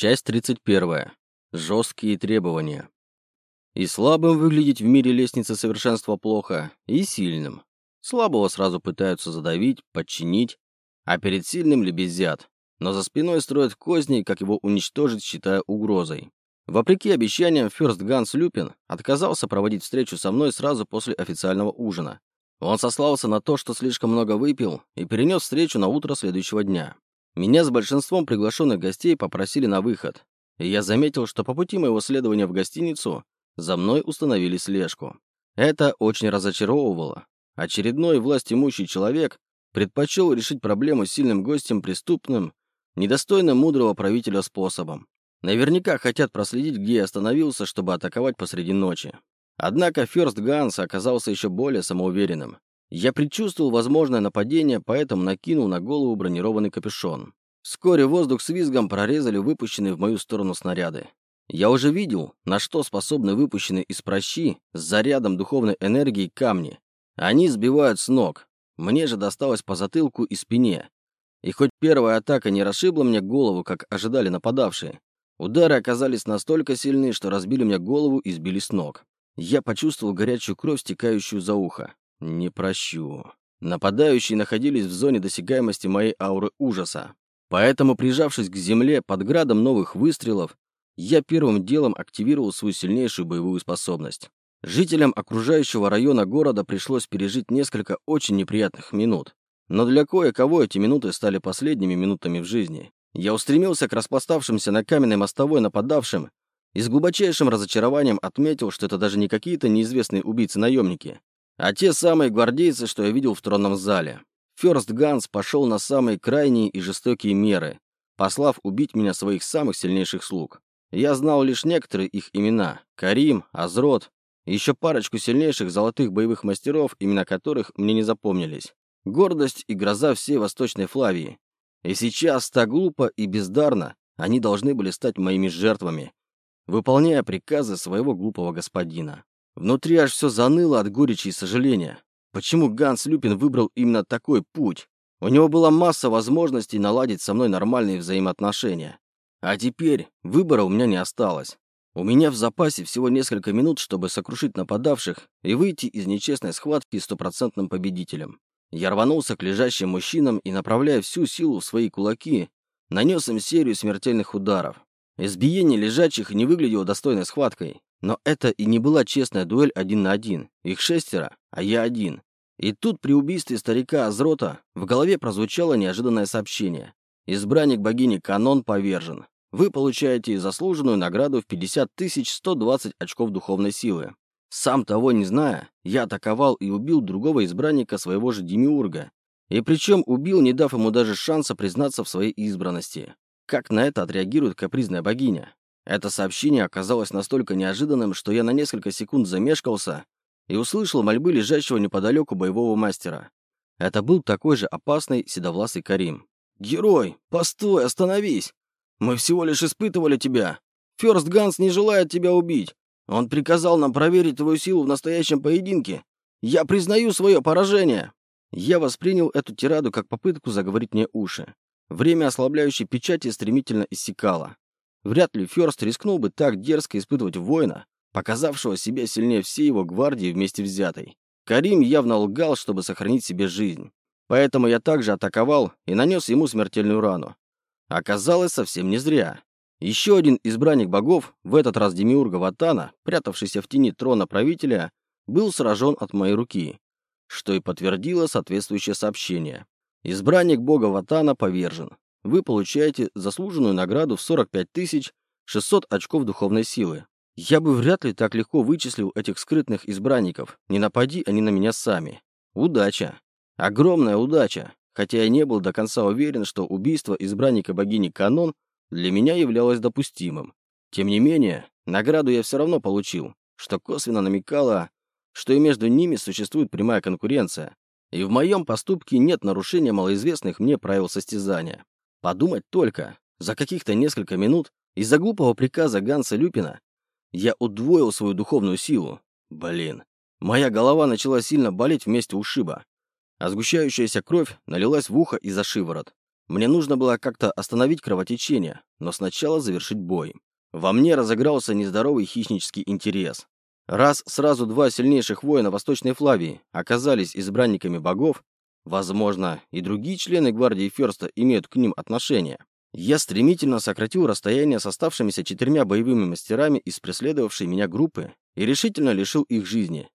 Часть 31. Жесткие требования. И слабым выглядеть в мире лестницы совершенства плохо, и сильным. Слабого сразу пытаются задавить, подчинить, а перед сильным лебезят. Но за спиной строят козни, как его уничтожить, считая угрозой. Вопреки обещаниям, Ферст Ганс Люпин отказался проводить встречу со мной сразу после официального ужина. Он сослался на то, что слишком много выпил, и перенес встречу на утро следующего дня. Меня с большинством приглашенных гостей попросили на выход, и я заметил, что по пути моего следования в гостиницу за мной установили слежку. Это очень разочаровывало. Очередной власть имущий человек предпочел решить проблему сильным гостем преступным, недостойным мудрого правителя способом. Наверняка хотят проследить, где я остановился, чтобы атаковать посреди ночи. Однако Ферст Ганс оказался еще более самоуверенным. Я предчувствовал возможное нападение, поэтому накинул на голову бронированный капюшон. Вскоре воздух с визгом прорезали выпущенные в мою сторону снаряды. Я уже видел, на что способны выпущенные из прощи с зарядом духовной энергии камни. Они сбивают с ног. Мне же досталось по затылку и спине. И хоть первая атака не расшибла мне голову, как ожидали нападавшие, удары оказались настолько сильны, что разбили мне голову и сбили с ног. Я почувствовал горячую кровь, стекающую за ухо. Не прощу. Нападающие находились в зоне досягаемости моей ауры ужаса. Поэтому, прижавшись к земле под градом новых выстрелов, я первым делом активировал свою сильнейшую боевую способность. Жителям окружающего района города пришлось пережить несколько очень неприятных минут. Но для кое-кого эти минуты стали последними минутами в жизни. Я устремился к распоставшимся на каменной мостовой нападавшим и с глубочайшим разочарованием отметил, что это даже не какие-то неизвестные убийцы-наемники, а те самые гвардейцы, что я видел в тронном зале. Ферст Ганс пошел на самые крайние и жестокие меры, послав убить меня своих самых сильнейших слуг. Я знал лишь некоторые их имена – Карим, Азрот, и еще парочку сильнейших золотых боевых мастеров, имена которых мне не запомнились. Гордость и гроза всей Восточной Флавии. И сейчас, так глупо и бездарно, они должны были стать моими жертвами, выполняя приказы своего глупого господина. Внутри аж все заныло от горечи и сожаления. Почему Ганс Люпин выбрал именно такой путь? У него была масса возможностей наладить со мной нормальные взаимоотношения. А теперь выбора у меня не осталось. У меня в запасе всего несколько минут, чтобы сокрушить нападавших и выйти из нечестной схватки стопроцентным победителем. Я рванулся к лежащим мужчинам и, направляя всю силу в свои кулаки, нанес им серию смертельных ударов. Избиение лежачих не выглядело достойной схваткой, но это и не была честная дуэль один на один. Их шестеро, а я один. И тут при убийстве старика Азрота в голове прозвучало неожиданное сообщение. Избранник богини Канон повержен. Вы получаете заслуженную награду в 50 120 очков духовной силы. Сам того не зная, я атаковал и убил другого избранника своего же Демиурга. И причем убил, не дав ему даже шанса признаться в своей избранности. Как на это отреагирует капризная богиня? Это сообщение оказалось настолько неожиданным, что я на несколько секунд замешкался и услышал мольбы лежащего неподалеку боевого мастера. Это был такой же опасный седовласый Карим. «Герой, постой, остановись! Мы всего лишь испытывали тебя. Ферст Ганс не желает тебя убить. Он приказал нам проверить твою силу в настоящем поединке. Я признаю свое поражение!» Я воспринял эту тираду как попытку заговорить мне уши. Время ослабляющей печати стремительно иссякало. Вряд ли Ферст рискнул бы так дерзко испытывать воина, показавшего себя сильнее всей его гвардии вместе взятой. Карим явно лгал, чтобы сохранить себе жизнь. Поэтому я также атаковал и нанес ему смертельную рану. Оказалось, совсем не зря. Еще один избранник богов, в этот раз Демиурга Ватана, прятавшийся в тени трона правителя, был сражен от моей руки, что и подтвердило соответствующее сообщение. Избранник бога Ватана повержен вы получаете заслуженную награду в 45 600 очков духовной силы. Я бы вряд ли так легко вычислил этих скрытных избранников, не напади они на меня сами. Удача. Огромная удача. Хотя я не был до конца уверен, что убийство избранника богини Канон для меня являлось допустимым. Тем не менее, награду я все равно получил, что косвенно намекало, что и между ними существует прямая конкуренция, и в моем поступке нет нарушения малоизвестных мне правил состязания. Подумать только, за каких-то несколько минут из-за глупого приказа Ганса Люпина я удвоил свою духовную силу. Блин, моя голова начала сильно болеть вместе ушиба, а сгущающаяся кровь налилась в ухо и за шиворот. Мне нужно было как-то остановить кровотечение, но сначала завершить бой. Во мне разыгрался нездоровый хищнический интерес. Раз сразу два сильнейших воина Восточной Флавии оказались избранниками богов, возможно, и другие члены гвардии Ферста имеют к ним отношение. Я стремительно сократил расстояние с оставшимися четырьмя боевыми мастерами из преследовавшей меня группы и решительно лишил их жизни,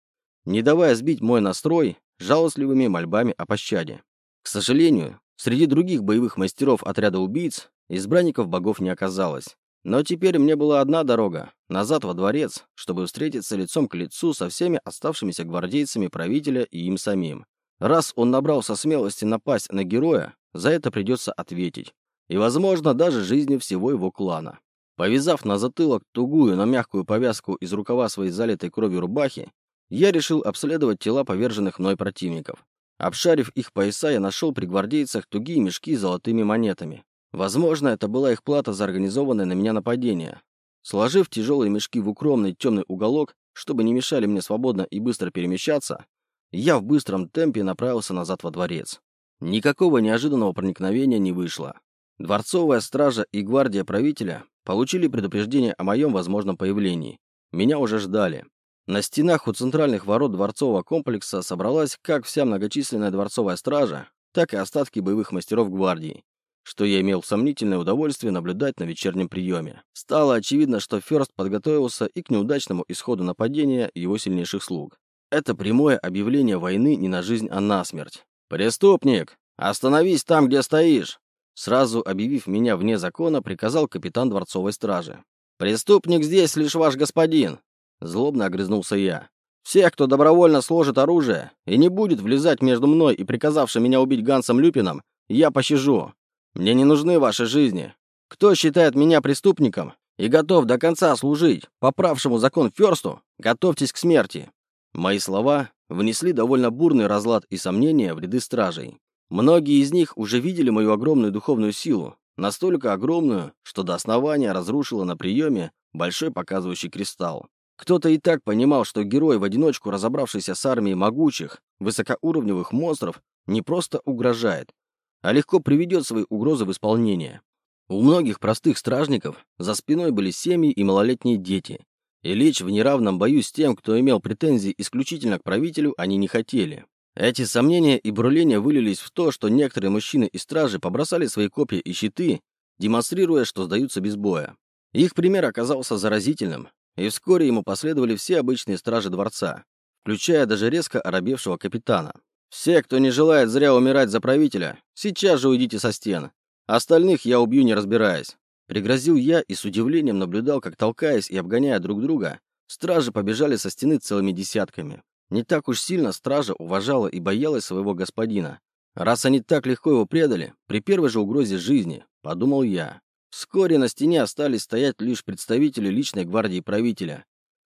не давая сбить мой настрой жалостливыми мольбами о пощаде. К сожалению, среди других боевых мастеров отряда убийц избранников богов не оказалось. Но теперь мне была одна дорога – назад во дворец, чтобы встретиться лицом к лицу со всеми оставшимися гвардейцами правителя и им самим. Раз он набрался смелости напасть на героя, за это придется ответить. И, возможно, даже жизнью всего его клана. Повязав на затылок тугую, но мягкую повязку из рукава своей залитой кровью рубахи, я решил обследовать тела поверженных мной противников. Обшарив их пояса, я нашел при гвардейцах тугие мешки с золотыми монетами. Возможно, это была их плата за организованное на меня нападение. Сложив тяжелые мешки в укромный темный уголок, чтобы не мешали мне свободно и быстро перемещаться, я в быстром темпе направился назад во дворец. Никакого неожиданного проникновения не вышло. Дворцовая стража и гвардия правителя получили предупреждение о моем возможном появлении. Меня уже ждали. На стенах у центральных ворот дворцового комплекса собралась как вся многочисленная дворцовая стража, так и остатки боевых мастеров гвардии, что я имел сомнительное удовольствие наблюдать на вечернем приеме. Стало очевидно, что Ферст подготовился и к неудачному исходу нападения его сильнейших слуг. Это прямое объявление войны не на жизнь, а на смерть. «Преступник! Остановись там, где стоишь!» Сразу объявив меня вне закона, приказал капитан дворцовой стражи. «Преступник здесь лишь ваш господин!» Злобно огрызнулся я. «Всех, кто добровольно сложит оружие и не будет влезать между мной и приказавшим меня убить Гансом Люпином, я пощажу. Мне не нужны ваши жизни. Кто считает меня преступником и готов до конца служить поправшему закон Ферсту, готовьтесь к смерти». Мои слова внесли довольно бурный разлад и сомнения в ряды стражей. Многие из них уже видели мою огромную духовную силу, настолько огромную, что до основания разрушила на приеме большой показывающий кристалл. Кто-то и так понимал, что герой, в одиночку разобравшийся с армией могучих, высокоуровневых монстров, не просто угрожает, а легко приведет свои угрозы в исполнение. У многих простых стражников за спиной были семьи и малолетние дети, и лечь в неравном бою с тем, кто имел претензии исключительно к правителю, они не хотели. Эти сомнения и бурления вылились в то, что некоторые мужчины и стражи побросали свои копья и щиты, демонстрируя, что сдаются без боя. Их пример оказался заразительным, и вскоре ему последовали все обычные стражи дворца, включая даже резко оробевшего капитана. «Все, кто не желает зря умирать за правителя, сейчас же уйдите со стен. Остальных я убью, не разбираясь». Пригрозил я и с удивлением наблюдал, как, толкаясь и обгоняя друг друга, стражи побежали со стены целыми десятками. Не так уж сильно стража уважала и боялась своего господина. Раз они так легко его предали, при первой же угрозе жизни, подумал я. Вскоре на стене остались стоять лишь представители личной гвардии правителя,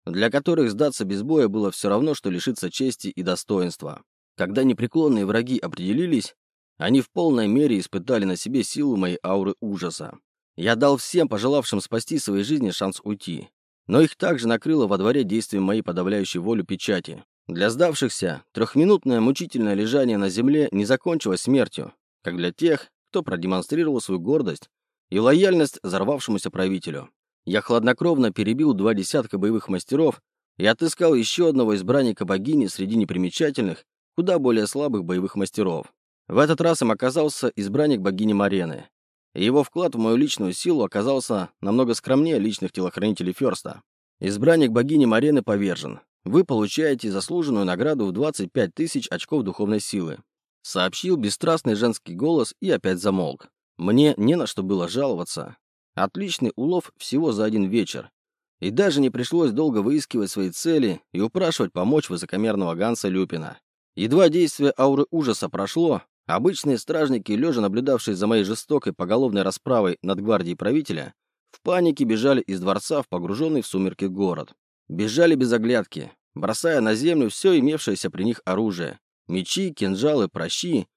для которых сдаться без боя было все равно, что лишиться чести и достоинства. Когда непреклонные враги определились, они в полной мере испытали на себе силу моей ауры ужаса. Я дал всем, пожелавшим спасти свои жизни, шанс уйти. Но их также накрыло во дворе действием моей подавляющей волю печати. Для сдавшихся трехминутное мучительное лежание на земле не закончилось смертью, как для тех, кто продемонстрировал свою гордость и лояльность взорвавшемуся правителю. Я хладнокровно перебил два десятка боевых мастеров и отыскал еще одного избранника богини среди непримечательных куда более слабых боевых мастеров. В этот раз им оказался избранник богини Марены. И его вклад в мою личную силу оказался намного скромнее личных телохранителей Ферста. Избранник богини Марены повержен. Вы получаете заслуженную награду в 25 тысяч очков духовной силы. Сообщил бесстрастный женский голос и опять замолк. Мне не на что было жаловаться. Отличный улов всего за один вечер. И даже не пришлось долго выискивать свои цели и упрашивать помочь высокомерного Ганса Люпина. Едва действие ауры ужаса прошло, обычные стражники, лежа наблюдавшие за моей жестокой поголовной расправой над гвардией правителя, в панике бежали из дворца в погруженный в сумерки город. Бежали без оглядки, бросая на землю все имевшееся при них оружие. Мечи, кинжалы, прощи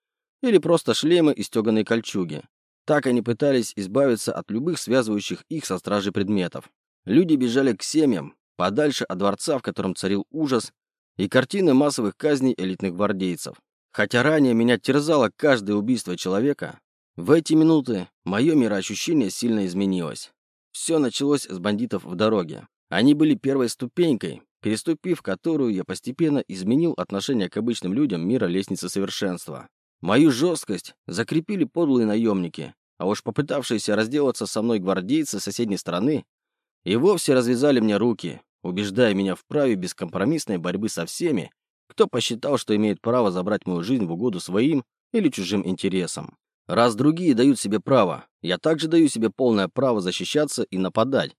или просто шлемы и стеганые кольчуги. Так они пытались избавиться от любых связывающих их со стражей предметов. Люди бежали к семьям, подальше от дворца, в котором царил ужас, и картины массовых казней элитных гвардейцев. Хотя ранее меня терзало каждое убийство человека, В эти минуты мое мироощущение сильно изменилось. Все началось с бандитов в дороге. Они были первой ступенькой, переступив которую я постепенно изменил отношение к обычным людям мира лестницы совершенства. Мою жесткость закрепили подлые наемники, а уж попытавшиеся разделаться со мной гвардейцы соседней страны и вовсе развязали мне руки, убеждая меня в праве бескомпромиссной борьбы со всеми, кто посчитал, что имеет право забрать мою жизнь в угоду своим или чужим интересам. Раз другие дают себе право, я также даю себе полное право защищаться и нападать,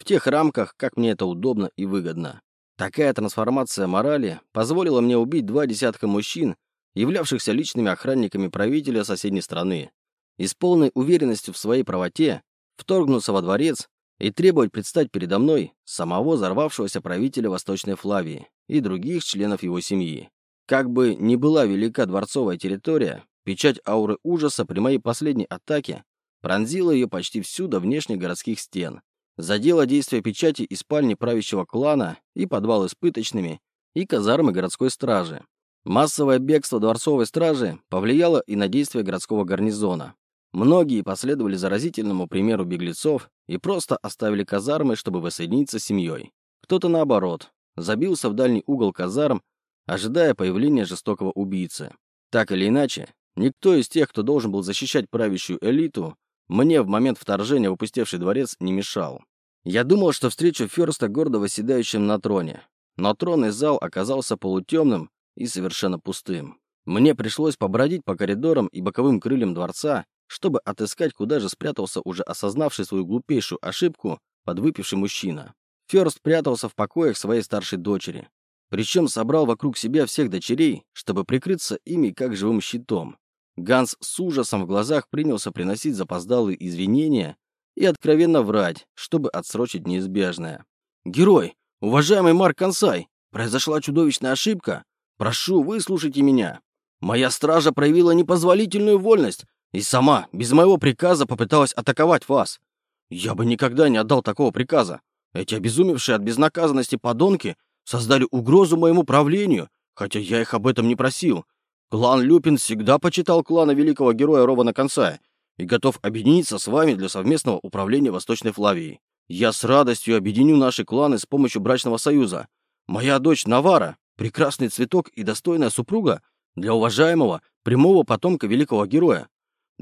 в тех рамках, как мне это удобно и выгодно. Такая трансформация морали позволила мне убить два десятка мужчин, являвшихся личными охранниками правителя соседней страны, и с полной уверенностью в своей правоте вторгнуться во дворец и требовать предстать передо мной самого взорвавшегося правителя Восточной Флавии и других членов его семьи. Как бы ни была велика дворцовая территория, печать ауры ужаса при моей последней атаке пронзила ее почти всю до внешних городских стен, задела действие печати и спальни правящего клана, и подвалы с пыточными, и казармы городской стражи. Массовое бегство дворцовой стражи повлияло и на действия городского гарнизона. Многие последовали заразительному примеру беглецов и просто оставили казармы, чтобы воссоединиться с семьей. Кто-то, наоборот, забился в дальний угол казарм, ожидая появления жестокого убийцы. Так или иначе, никто из тех, кто должен был защищать правящую элиту, мне в момент вторжения в опустевший дворец не мешал. Я думал, что встречу Ферста гордо восседающим на троне, но тронный зал оказался полутемным и совершенно пустым. Мне пришлось побродить по коридорам и боковым крыльям дворца, чтобы отыскать, куда же спрятался уже осознавший свою глупейшую ошибку подвыпивший мужчина. Ферст прятался в покоях своей старшей дочери. Причем собрал вокруг себя всех дочерей, чтобы прикрыться ими как живым щитом. Ганс с ужасом в глазах принялся приносить запоздалые извинения и откровенно врать, чтобы отсрочить неизбежное. «Герой! Уважаемый Марк Консай! Произошла чудовищная ошибка! Прошу, выслушайте меня! Моя стража проявила непозволительную вольность и сама, без моего приказа, попыталась атаковать вас. Я бы никогда не отдал такого приказа. Эти обезумевшие от безнаказанности подонки создали угрозу моему правлению, хотя я их об этом не просил. Клан Люпин всегда почитал клана великого героя Рована Консая и готов объединиться с вами для совместного управления Восточной Флавией. Я с радостью объединю наши кланы с помощью брачного союза. Моя дочь Навара – прекрасный цветок и достойная супруга для уважаемого прямого потомка великого героя.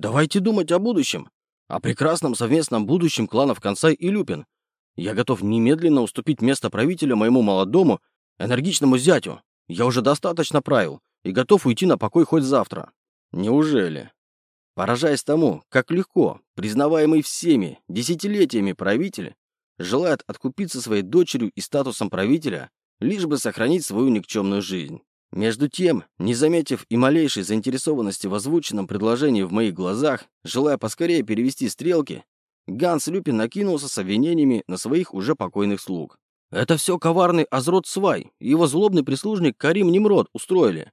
Давайте думать о будущем, о прекрасном совместном будущем кланов Консай и Люпин. Я готов немедленно уступить место правителя моему молодому, энергичному зятю. Я уже достаточно правил и готов уйти на покой хоть завтра. Неужели? Поражаясь тому, как легко, признаваемый всеми десятилетиями правитель, желает откупиться своей дочерью и статусом правителя, лишь бы сохранить свою никчемную жизнь. Между тем, не заметив и малейшей заинтересованности в озвученном предложении в моих глазах, желая поскорее перевести стрелки, Ганс Люпин накинулся с обвинениями на своих уже покойных слуг. Это все коварный Азрот Свай и его злобный прислужник Карим Немрод устроили.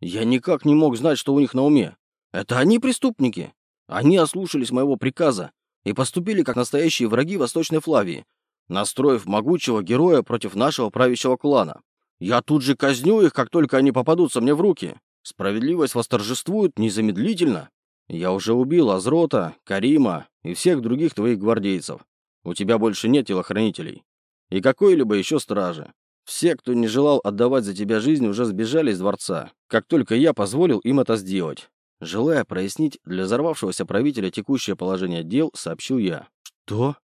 Я никак не мог знать, что у них на уме. Это они преступники. Они ослушались моего приказа и поступили как настоящие враги Восточной Флавии, настроив могучего героя против нашего правящего клана. Я тут же казню их, как только они попадутся мне в руки. Справедливость восторжествует незамедлительно. Я уже убил Азрота, Карима и всех других твоих гвардейцев. У тебя больше нет телохранителей. И какой-либо еще стражи. Все, кто не желал отдавать за тебя жизнь, уже сбежали из дворца, как только я позволил им это сделать. Желая прояснить для взорвавшегося правителя текущее положение дел, сообщил я. «Что?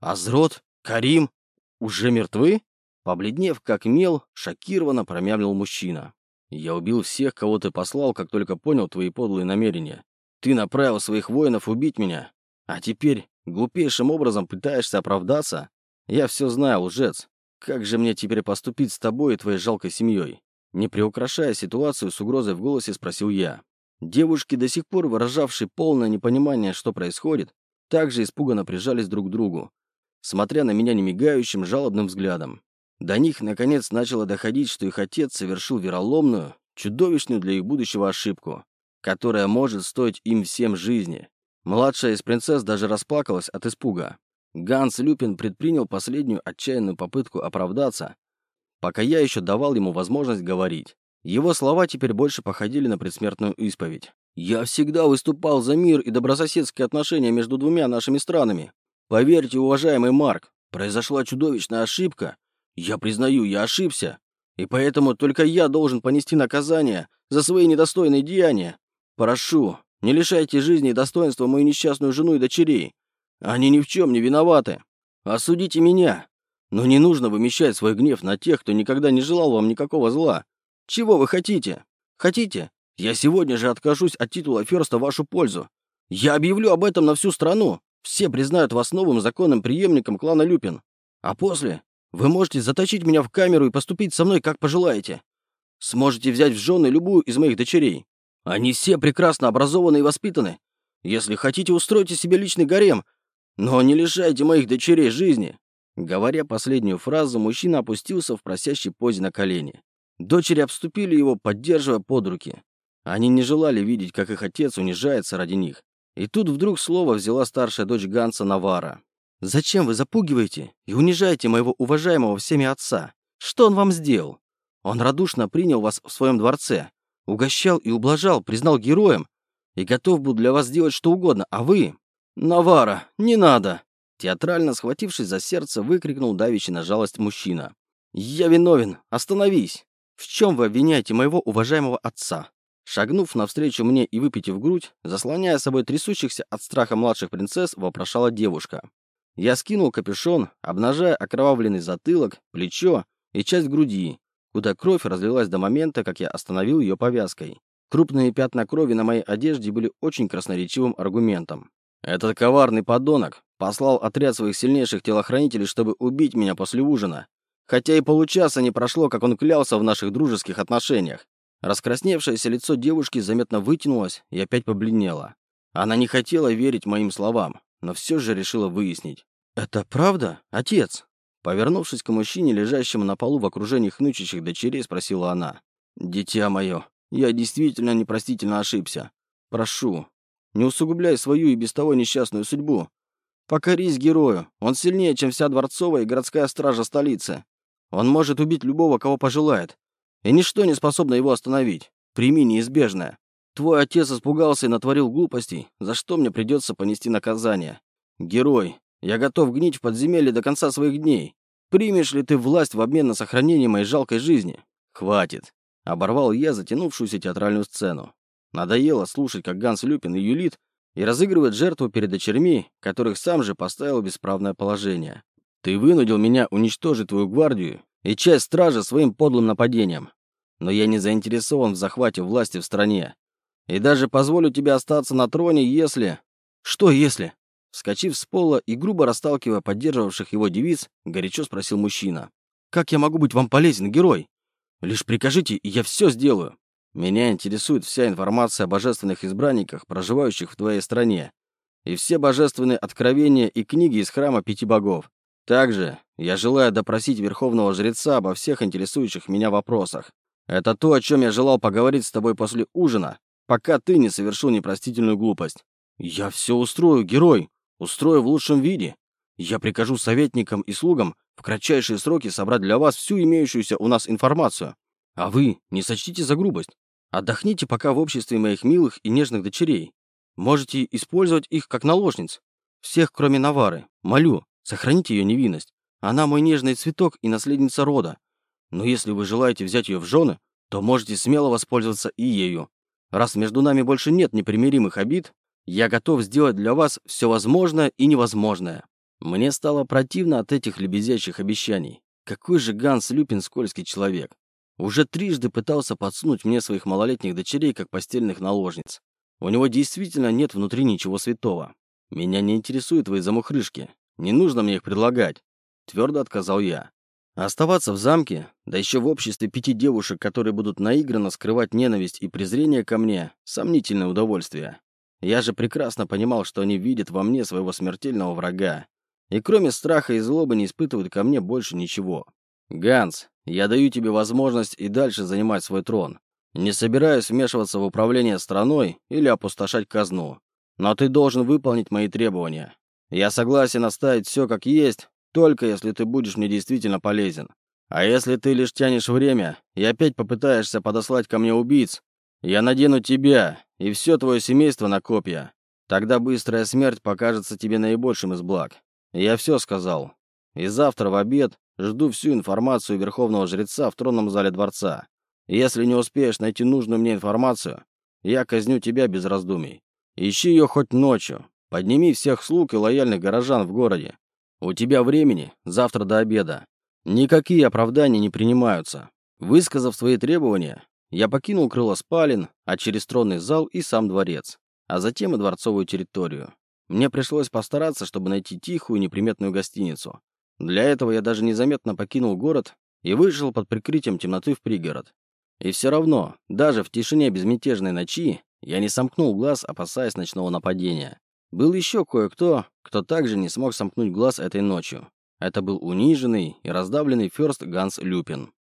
Азрот? Карим? Уже мертвы?» Побледнев, как мел, шокированно промямлил мужчина. «Я убил всех, кого ты послал, как только понял твои подлые намерения. Ты направил своих воинов убить меня, а теперь глупейшим образом пытаешься оправдаться? Я все знаю, лжец. Как же мне теперь поступить с тобой и твоей жалкой семьей?» Не приукрашая ситуацию, с угрозой в голосе спросил я. Девушки, до сих пор выражавшие полное непонимание, что происходит, также испуганно прижались друг к другу, смотря на меня немигающим, жалобным взглядом. До них, наконец, начало доходить, что их отец совершил вероломную, чудовищную для их будущего ошибку, которая может стоить им всем жизни. Младшая из принцесс даже расплакалась от испуга. Ганс Люпин предпринял последнюю отчаянную попытку оправдаться, пока я еще давал ему возможность говорить. Его слова теперь больше походили на предсмертную исповедь. Я всегда выступал за мир и добрососедские отношения между двумя нашими странами. Поверьте, уважаемый Марк, произошла чудовищная ошибка. Я признаю, я ошибся. И поэтому только я должен понести наказание за свои недостойные деяния. Прошу, не лишайте жизни и достоинства мою несчастную жену и дочерей. Они ни в чем не виноваты. Осудите меня. Но не нужно вымещать свой гнев на тех, кто никогда не желал вам никакого зла. Чего вы хотите? Хотите? Я сегодня же откажусь от титула Ферста в вашу пользу. Я объявлю об этом на всю страну. Все признают вас новым законным преемником клана Люпин. А после вы можете заточить меня в камеру и поступить со мной, как пожелаете. Сможете взять в жены любую из моих дочерей. Они все прекрасно образованы и воспитаны. Если хотите, устройте себе личный гарем, но не лишайте моих дочерей жизни». Говоря последнюю фразу, мужчина опустился в просящей позе на колени. Дочери обступили его, поддерживая под руки. Они не желали видеть, как их отец унижается ради них. И тут вдруг слово взяла старшая дочь Ганса Навара. «Зачем вы запугиваете и унижаете моего уважаемого всеми отца? Что он вам сделал? Он радушно принял вас в своем дворце, угощал и ублажал, признал героем и готов был для вас сделать что угодно, а вы...» «Навара, не надо!» Театрально схватившись за сердце, выкрикнул давящий на жалость мужчина. «Я виновен! Остановись! В чем вы обвиняете моего уважаемого отца? Шагнув навстречу мне и выпитив грудь, заслоняя собой трясущихся от страха младших принцесс, вопрошала девушка. Я скинул капюшон, обнажая окровавленный затылок, плечо и часть груди, куда кровь разлилась до момента, как я остановил ее повязкой. Крупные пятна крови на моей одежде были очень красноречивым аргументом. Этот коварный подонок послал отряд своих сильнейших телохранителей, чтобы убить меня после ужина. Хотя и получаса не прошло, как он клялся в наших дружеских отношениях. Раскрасневшееся лицо девушки заметно вытянулось и опять побледнело. Она не хотела верить моим словам, но все же решила выяснить. «Это правда, отец?» Повернувшись к мужчине, лежащему на полу в окружении хнычущих дочерей, спросила она. «Дитя мое, я действительно непростительно ошибся. Прошу, не усугубляй свою и без того несчастную судьбу. Покорись герою, он сильнее, чем вся дворцовая и городская стража столицы. Он может убить любого, кого пожелает, и ничто не способно его остановить. Прими неизбежное. Твой отец испугался и натворил глупостей, за что мне придется понести наказание. Герой, я готов гнить в подземелье до конца своих дней. Примешь ли ты власть в обмен на сохранение моей жалкой жизни? Хватит. Оборвал я затянувшуюся театральную сцену. Надоело слушать, как Ганс Люпин и юлит и разыгрывает жертву перед дочерьми, которых сам же поставил в бесправное положение. Ты вынудил меня уничтожить твою гвардию и часть стражи своим подлым нападением. Но я не заинтересован в захвате власти в стране. И даже позволю тебе остаться на троне, если... Что если? Вскочив с пола и грубо расталкивая поддерживавших его девиц, горячо спросил мужчина. «Как я могу быть вам полезен, герой? Лишь прикажите, и я все сделаю. Меня интересует вся информация о божественных избранниках, проживающих в твоей стране, и все божественные откровения и книги из храма пяти богов. Также я желаю допросить Верховного Жреца обо всех интересующих меня вопросах. Это то, о чем я желал поговорить с тобой после ужина, пока ты не совершил непростительную глупость. Я все устрою, герой, устрою в лучшем виде. Я прикажу советникам и слугам в кратчайшие сроки собрать для вас всю имеющуюся у нас информацию. А вы не сочтите за грубость. Отдохните пока в обществе моих милых и нежных дочерей. Можете использовать их как наложниц. Всех, кроме Навары. Молю, Сохраните ее невинность. Она мой нежный цветок и наследница рода. Но если вы желаете взять ее в жены, то можете смело воспользоваться и ею. Раз между нами больше нет непримиримых обид, я готов сделать для вас все возможное и невозможное». Мне стало противно от этих лебезящих обещаний. Какой же Ганс Люпин скользкий человек. Уже трижды пытался подсунуть мне своих малолетних дочерей как постельных наложниц. У него действительно нет внутри ничего святого. Меня не интересуют твои замухрышки. Не нужно мне их предлагать. Твердо отказал я. оставаться в замке, да еще в обществе пяти девушек, которые будут наигранно скрывать ненависть и презрение ко мне, сомнительное удовольствие. Я же прекрасно понимал, что они видят во мне своего смертельного врага. И кроме страха и злобы не испытывают ко мне больше ничего. Ганс, я даю тебе возможность и дальше занимать свой трон. Не собираюсь вмешиваться в управление страной или опустошать казну. Но ты должен выполнить мои требования. Я согласен оставить все как есть, только если ты будешь мне действительно полезен. А если ты лишь тянешь время и опять попытаешься подослать ко мне убийц, я надену тебя и все твое семейство на копья. Тогда быстрая смерть покажется тебе наибольшим из благ. Я все сказал. И завтра в обед жду всю информацию Верховного Жреца в тронном зале дворца. Если не успеешь найти нужную мне информацию, я казню тебя без раздумий. Ищи ее хоть ночью. Подними всех слуг и лояльных горожан в городе. У тебя времени завтра до обеда. Никакие оправдания не принимаются. Высказав свои требования, я покинул крыло спален, а через тронный зал и сам дворец, а затем и дворцовую территорию. Мне пришлось постараться, чтобы найти тихую неприметную гостиницу. Для этого я даже незаметно покинул город и вышел под прикрытием темноты в пригород. И все равно, даже в тишине безмятежной ночи, я не сомкнул глаз, опасаясь ночного нападения. Был еще кое-кто, кто также не смог сомкнуть глаз этой ночью. Это был униженный и раздавленный Ферст Ганс Люпин.